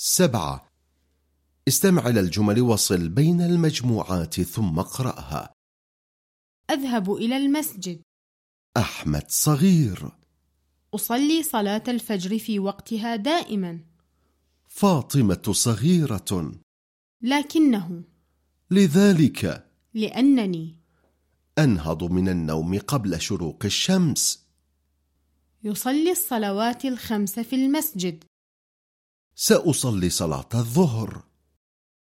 سبعة. استمع إلى الجمل وصل بين المجموعات ثم اقرأها. أذهب إلى المسجد. أحمد صغير. أصلي صلاة الفجر في وقتها دائما. فاطمة صغيرة. لكنه. لذلك. لأنني. أنهض من النوم قبل شروق الشمس. يصلي الصلوات الخمس في المسجد. سأصلي صلاة الظهر.